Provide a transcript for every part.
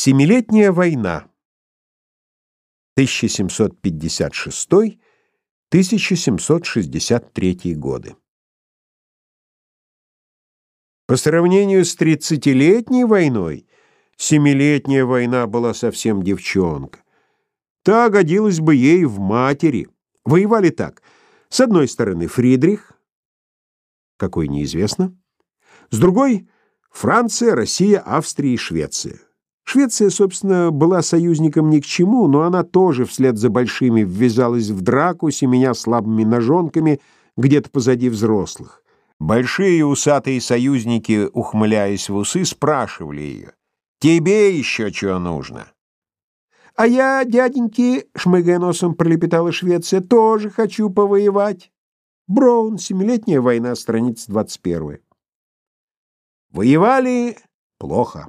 Семилетняя война. 1756-1763 годы. По сравнению с тридцатилетней войной, Семилетняя война была совсем девчонка. Та годилась бы ей в матери. Воевали так. С одной стороны Фридрих, какой неизвестно, с другой — Франция, Россия, Австрия и Швеция. Швеция, собственно, была союзником ни к чему, но она тоже вслед за большими ввязалась в драку, семеня слабыми ножонками где-то позади взрослых. Большие усатые союзники, ухмыляясь в усы, спрашивали ее, «Тебе еще чего нужно?» «А я, дяденьки, — шмыгая носом пролепетала Швеция, — тоже хочу повоевать». Браун, «Семилетняя война», страница 21. Воевали плохо.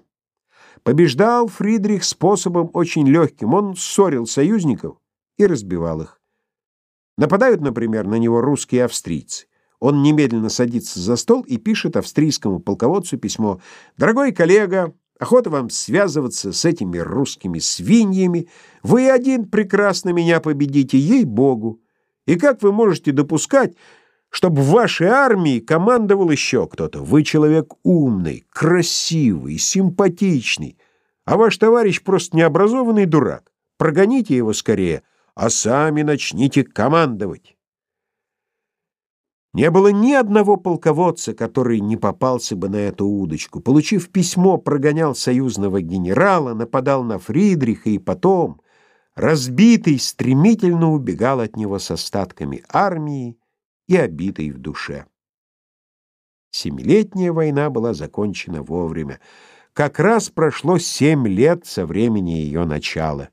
Побеждал Фридрих способом очень легким. Он ссорил союзников и разбивал их. Нападают, например, на него русские австрийцы. Он немедленно садится за стол и пишет австрийскому полководцу письмо «Дорогой коллега, охота вам связываться с этими русскими свиньями. Вы один прекрасно меня победите, ей-богу. И как вы можете допускать, чтобы в вашей армии командовал еще кто-то. Вы человек умный, красивый, симпатичный, а ваш товарищ просто необразованный дурак. Прогоните его скорее, а сами начните командовать. Не было ни одного полководца, который не попался бы на эту удочку. Получив письмо, прогонял союзного генерала, нападал на Фридриха и потом, разбитый, стремительно убегал от него с остатками армии, и обитой в душе. Семилетняя война была закончена вовремя. Как раз прошло семь лет со времени ее начала.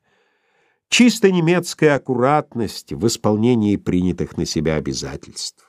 Чисто немецкая аккуратность в исполнении принятых на себя обязательств.